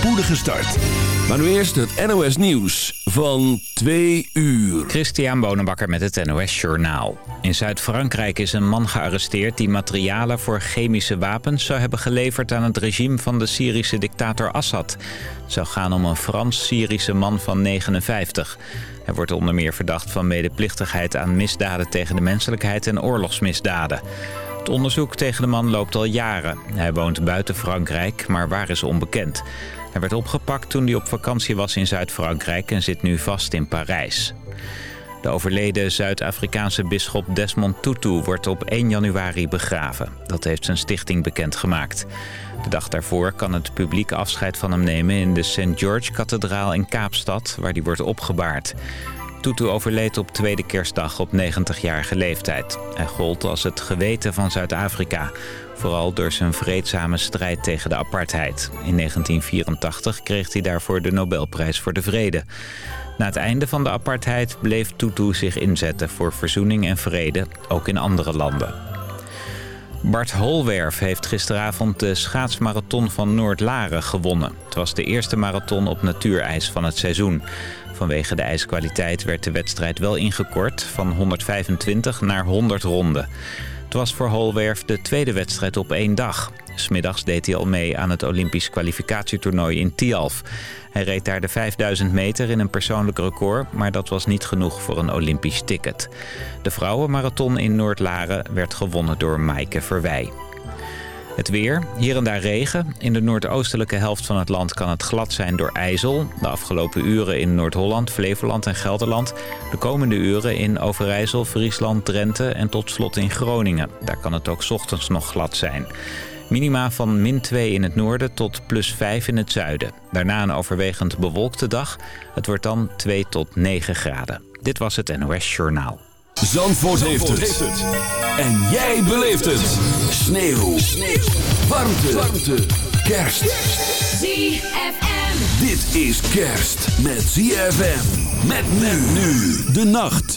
spoedige start. Maar nu eerst het NOS Nieuws van 2 uur. Christian Bonenbakker met het NOS Journaal. In Zuid-Frankrijk is een man gearresteerd die materialen voor chemische wapens zou hebben geleverd aan het regime van de Syrische dictator Assad. Het zou gaan om een Frans-Syrische man van 59. Hij wordt onder meer verdacht van medeplichtigheid aan misdaden tegen de menselijkheid en oorlogsmisdaden. Het onderzoek tegen de man loopt al jaren. Hij woont buiten Frankrijk, maar waar is onbekend. Hij werd opgepakt toen hij op vakantie was in Zuid-Frankrijk en zit nu vast in Parijs. De overleden Zuid-Afrikaanse bisschop Desmond Tutu wordt op 1 januari begraven. Dat heeft zijn stichting bekendgemaakt. De dag daarvoor kan het publiek afscheid van hem nemen in de St. George-kathedraal in Kaapstad, waar hij wordt opgebaard. Tutu overleed op tweede kerstdag op 90-jarige leeftijd. Hij gold als het geweten van Zuid-Afrika. Vooral door zijn vreedzame strijd tegen de apartheid. In 1984 kreeg hij daarvoor de Nobelprijs voor de Vrede. Na het einde van de apartheid bleef Tutu zich inzetten voor verzoening en vrede, ook in andere landen. Bart Holwerf heeft gisteravond de schaatsmarathon van Noord-Laren gewonnen. Het was de eerste marathon op natuurijs van het seizoen. Vanwege de ijskwaliteit werd de wedstrijd wel ingekort van 125 naar 100 ronden. Het was voor Holwerf de tweede wedstrijd op één dag. Smiddags deed hij al mee aan het Olympisch kwalificatietoernooi in Tialf. Hij reed daar de 5000 meter in een persoonlijk record, maar dat was niet genoeg voor een Olympisch ticket. De vrouwenmarathon in Noord-Laren werd gewonnen door Maaike Verwij. Het weer, hier en daar regen. In de noordoostelijke helft van het land kan het glad zijn door ijzel. De afgelopen uren in Noord-Holland, Flevoland en Gelderland. De komende uren in Overijssel, Friesland, Drenthe en tot slot in Groningen. Daar kan het ook ochtends nog glad zijn. Minima van min 2 in het noorden tot plus 5 in het zuiden. Daarna een overwegend bewolkte dag. Het wordt dan 2 tot 9 graden. Dit was het NOS Journaal. Zandvoort, heeft, het. En jij beleeft het. Sneeuw. Sneeuw. Warmte. Warmte. Kerst. ZFM. Dit is kerst met ZFM. Met men nu de nacht.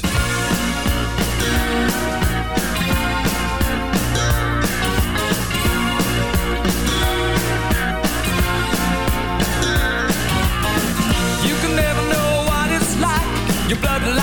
You can never know what it's like. Your blood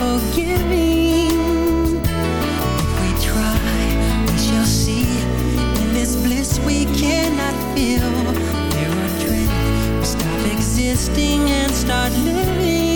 for giving. If we try, we shall see. In this bliss we cannot feel. Stop existing and start living.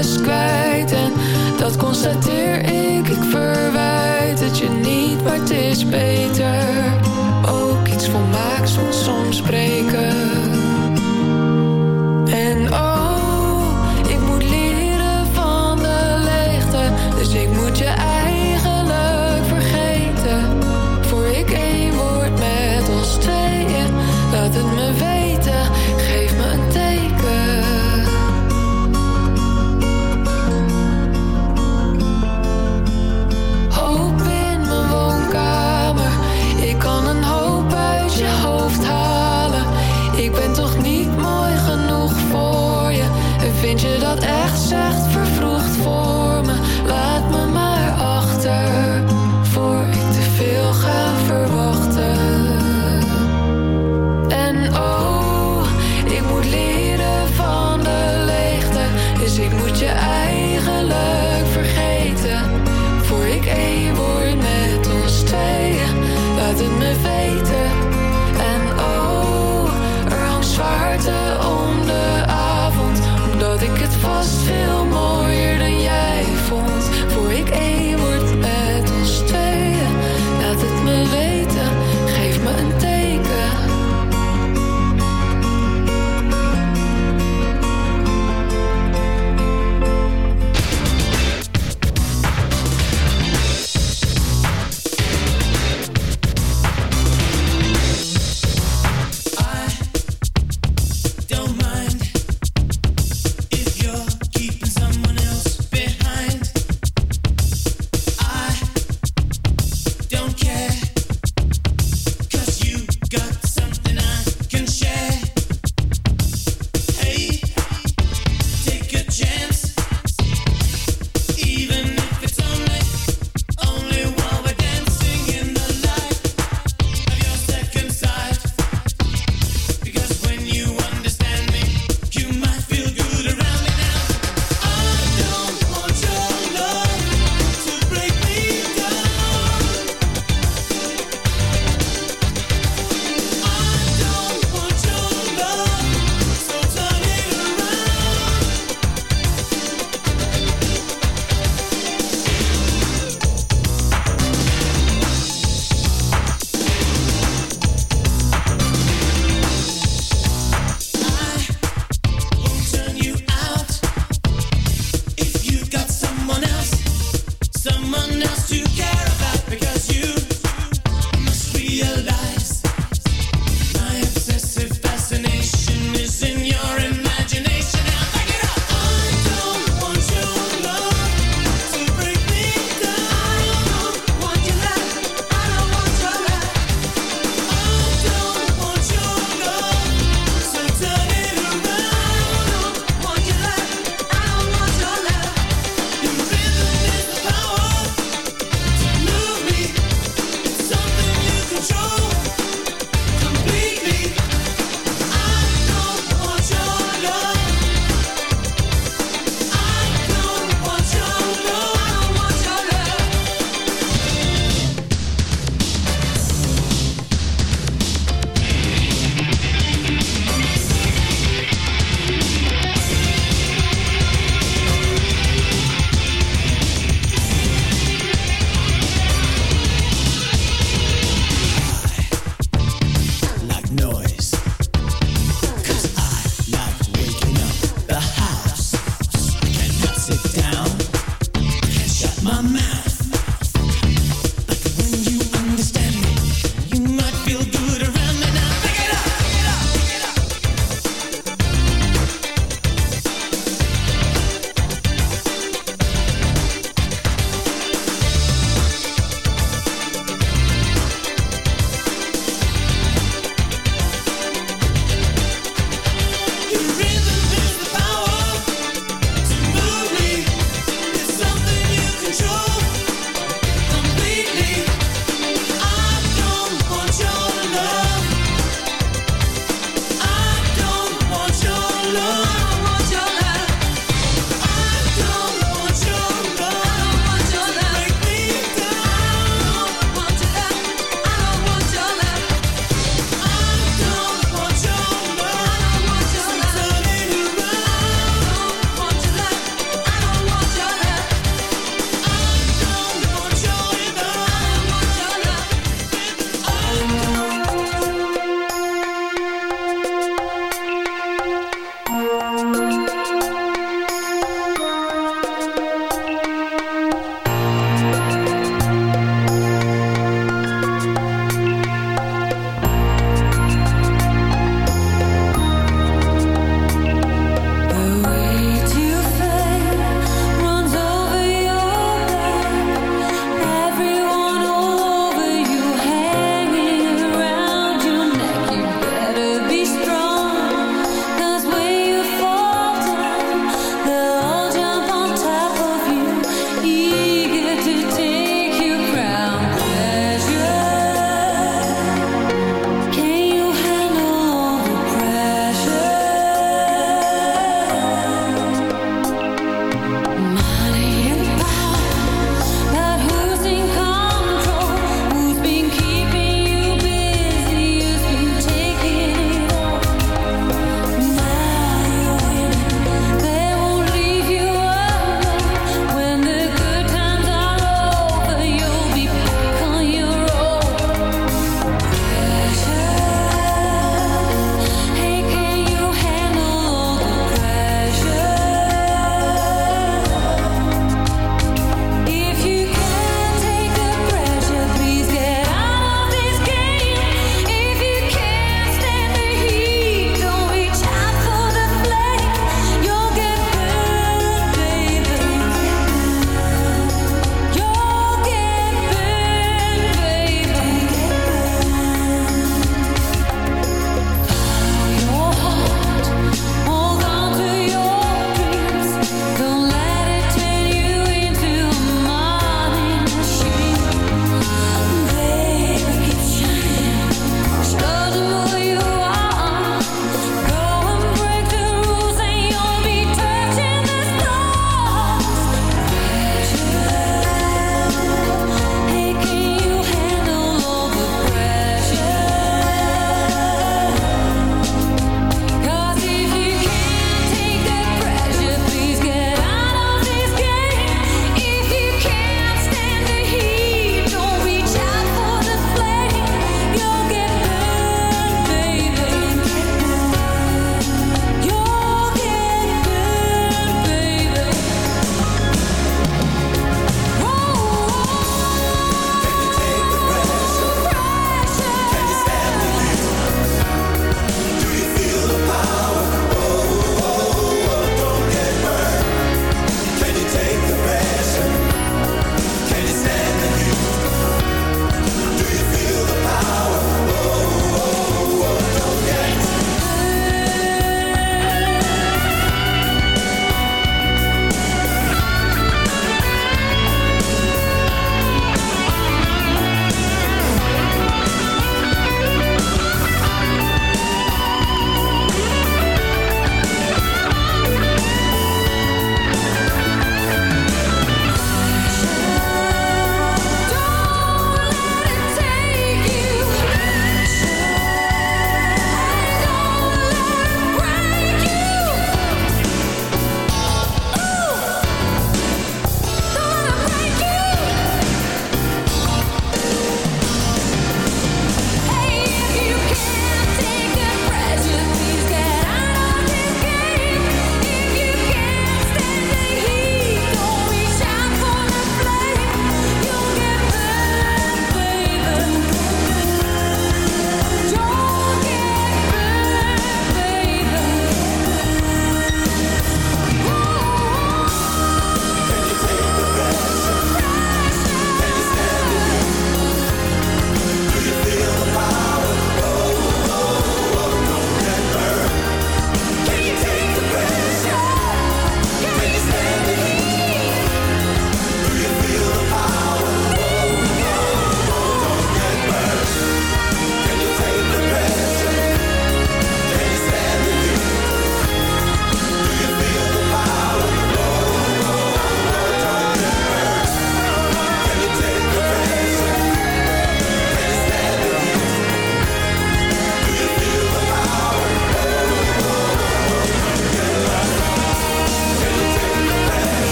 en dat constateer ik. Ik verwijt het je niet, maar het is beter. Ook iets volmaaks want soms spreekt.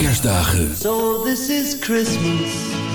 Kerstdagen. So this is Christmas.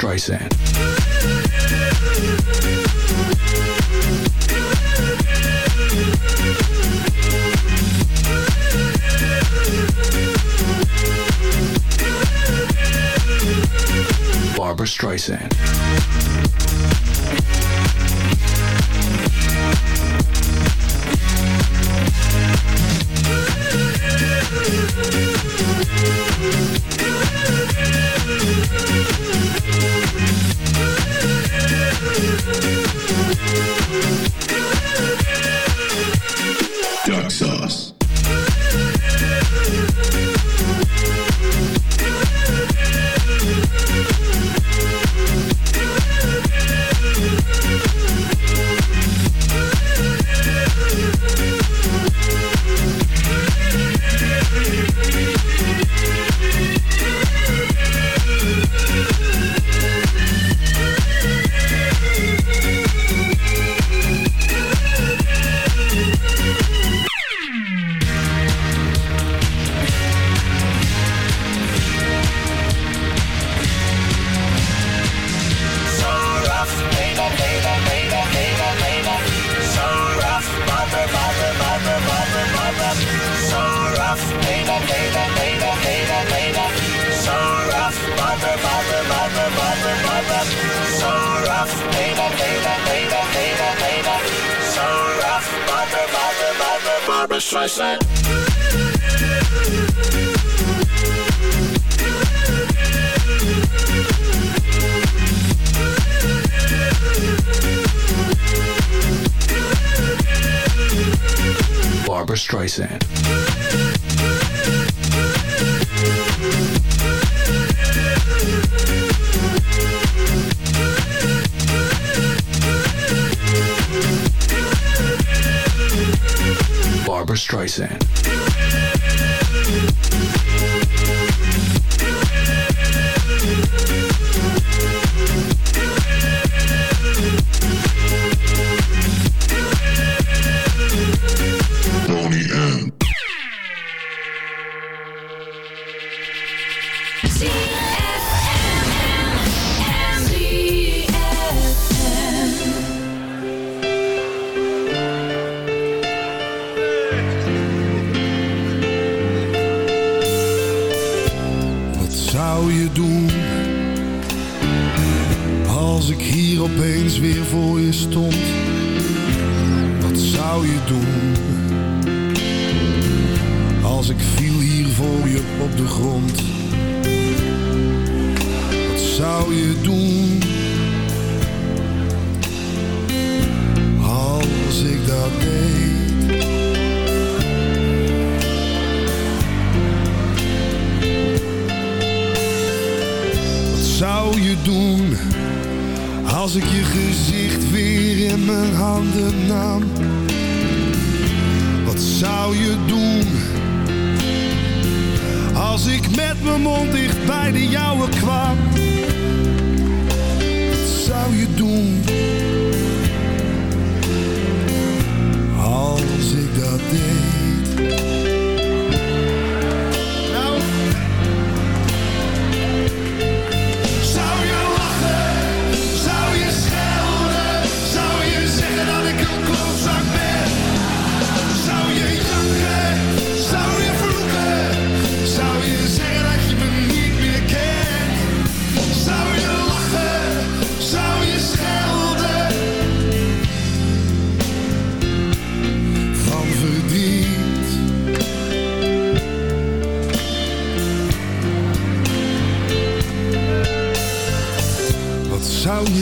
Streisand.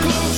close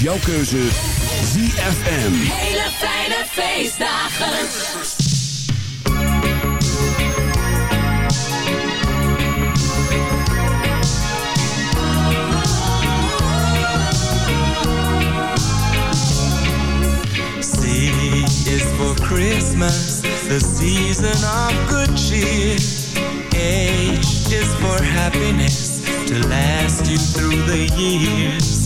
jouw keuze ZFM. Hele fijne feestdagen. C is for Christmas, the season of good cheer. H is for happiness to last you through the years.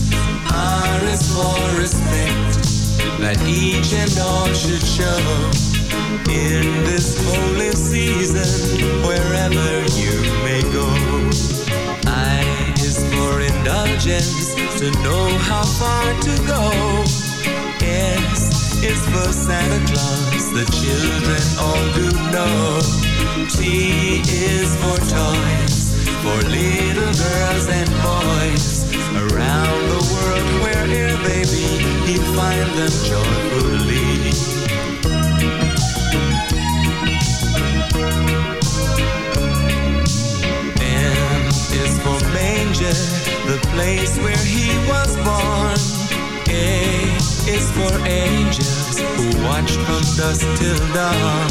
heart is for respect that each and all should show in this holy season wherever you may go. I is for indulgence to know how far to go. S is for Santa Claus, the children all do know. T is for toys, for little girls and boys Around the world, wherever they be, he'll find them joyfully. M is for manger, the place where he was born. A is for angels who watched from dusk till dawn.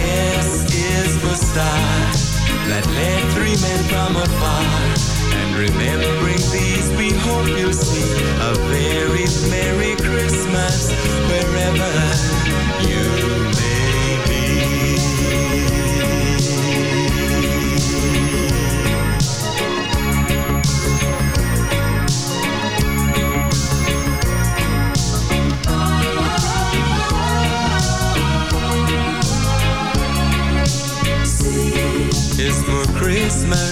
S is for star that led three men from afar. Remembering these, we hope you'll see a very Merry Christmas wherever you may be. is for Christmas,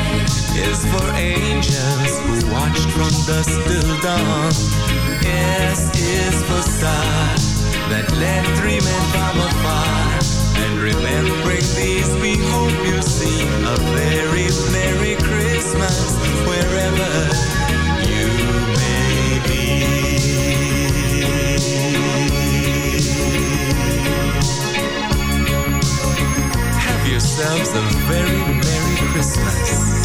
is for angels who watched from dusk till dawn. S is for star that led three men from afar. And remembering these, we hope you see a very Merry Christmas wherever you may be. Have yourselves a very Merry Christmas.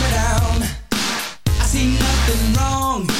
me down. I see nothing wrong.